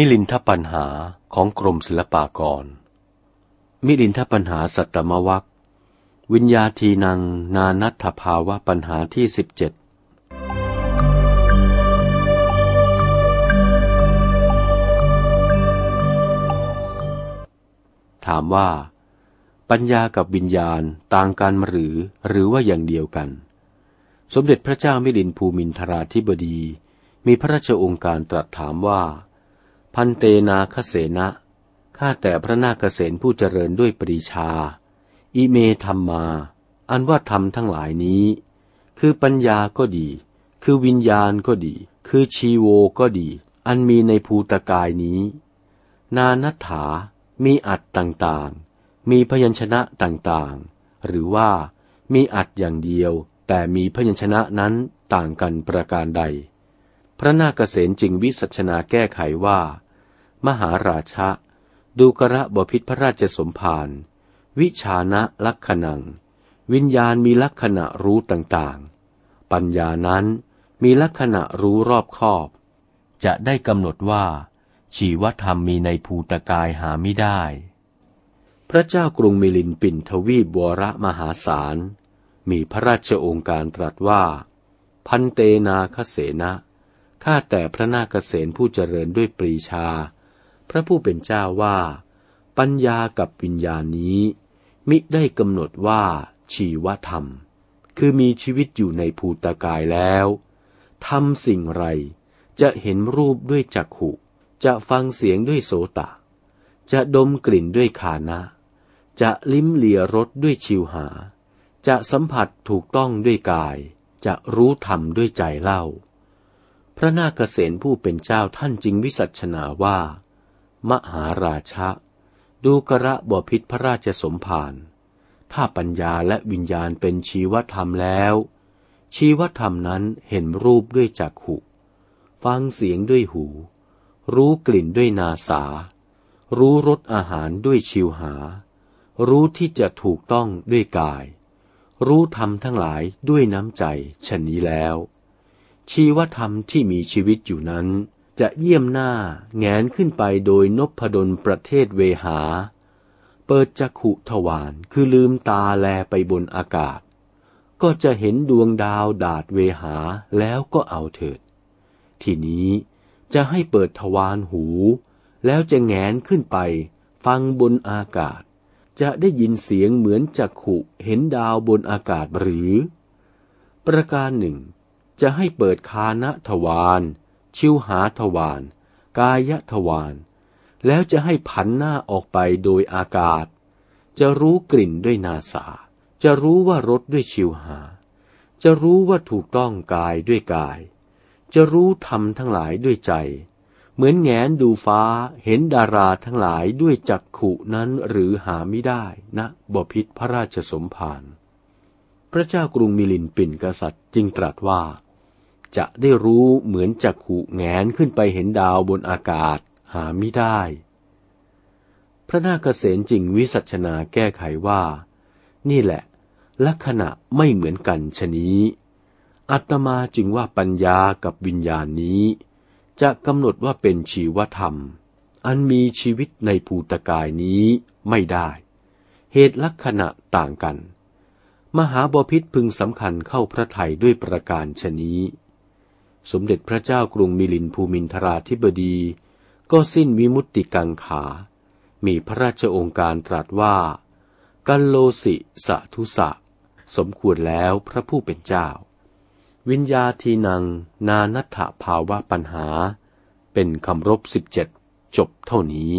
มิลินทปัญหาของกรมศิลปากร มิลินทปัญหาสัตมวัควิญญาทีนัง นานัตถภาวะปัญหาที่สิบเจ็ดถามว่า ปัญญากับวิญญาณต่างกันหรือหรือว่าอย่างเดียวกัน สมเด็จพระเจ้ามิลินภูมินทราธิบดี มีพระราชองค์การตรัสถามว่า พันเตนาคเสนะ ข้าแต่พระนาคเษนผู้เจริญด้วยปรีชา อิเมธรรมมา อันว่าธรรมทั้งหลายนี้ คือปัญญาก็ดี คือวิญญาณก็ดี คือชีโวก็ดี อันมีในภูตกายนี้ นานัฐา มีอัดต่างๆ มีพยัญชนะต่างๆ หรือว่ามีอัดอย่างเดียว แต่มีพยัญชนะนั้นต่างกันประการใด พระนาคเษนจึงวิสัชนาแก้ไขว่า มหาราชะ ดูกระบพิษพระราชสมภารวิชานะลักขณัง วิญญาณมีลักษณะรู้ต่างๆ ปัญญานั้นมีลักษณะรู้รอบคอบ จะได้กำหนดว่า ชีวธรรมมีในภูตกายหาไม่ได้ พระเจ้ากรุงมิลินปินทวีบวรมหาศาล มีพระราชองค์การตรัสว่า พันเตนาคเสนะ ข้าแต่พระนาคเษนผู้เจริญด้วยปรีชา พระผู้เป็นเจ้าว่า ปัญญากับวิญญาณนี้ มิได้กำหนดว่า ชีวธรรม คือมีชีวิตอยู่ในภูตกายแล้วทำสิ่งไร จะเห็นรูปด้วยจักขุจะฟังเสียงด้วยโสตะ จะดมกลิ่นด้วยขานะ จะลิ้มเลียรสด้วยชิวหา จะสัมผัสถูกต้องด้วยกาย จะรู้ธรรมด้วยใจเล่า พระนาคเษนผู้เป็นเจ้าท่านจึงวิสัชนาว่า มหาราชะ ดูกระบพิษพระราชสมภารถ้าปัญญาและวิญญาณเป็นชีวธรรมแล้ว ชีวธรรมนั้นเห็นรูปด้วยจักขุ ฟังเสียงด้วยหู รู้กลิ่นด้วยนาสา รู้รสอาหารด้วยชิวหา รู้ที่จะถูกต้องด้วยกาย รู้ธรรมทั้งหลายด้วยน้ำใจชนนี้แล้ว ชีวธรรมที่มีชีวิตอยู่นั้น จะเยี่ยมหน้าแงนขึ้นไปโดยนพดลประเทศเวหา เปิดจักขุทวารคือลืมตาแลไปบนอากาศ ก็จะเห็นดวงดาวดาดเวหาแล้วก็เอาเถิด ทีนี้จะให้เปิดทวารหู แล้วจะแงนขึ้นไป ฟังบนอากาศ จะได้ยินเสียงเหมือนจักขุเห็นดาวบนอากาศหรือ ประการหนึ่ง จะให้เปิดคานะทวารชิวหาทวารกายทวารแล้วจะให้ผันหน้าออกไปโดยอากาศ จะรู้กลิ่นด้วยนาสา จะรู้ว่ารสด้วยชิวหา จะรู้ว่าถูกต้องกายด้วยกาย จะรู้ธรรมทั้งหลายด้วยใจ เหมือนแงนดูฟ้าเห็นดาราทั้งหลายด้วยจักขุนั้นหรือหาไม่ได้นะบพิษพระราชสมภารพระเจ้ากรุงมิลินปินกษัตริย์จึงตรัสว่า จะได้รู้เหมือนจักขุแงนขึ้นไปเห็นดาวบนอากาศหาไม่ได้ พระนาคเษนจึงวิสัชนาแก้ไขว่า นี่แหละ ลักษณะไม่เหมือนกันชนี้ อัตมาจึงว่าปัญญากับวิญญาณนี้ จะกำหนดว่าเป็นชีวธรรม อันมีชีวิตในภูตกายนี้ไม่ได้ เหตุลักษณะต่างกัน มหาบพิษพึงสำคัญเข้าพระไทยด้วยประการชนี้ สมเด็จพระเจ้ากรุงมิลินภูมินทราธิบดี ก็สิ้นวิมุตติกังขา มีพระราชองค์การตรัสว่า กัลโลสิสะทุสะ สมควรแล้วพระผู้เป็นเจ้า วิญญาทีนัง นานัตถภาวะปัญหา เป็นคำรบสิบเจ็ดจบเท่านี้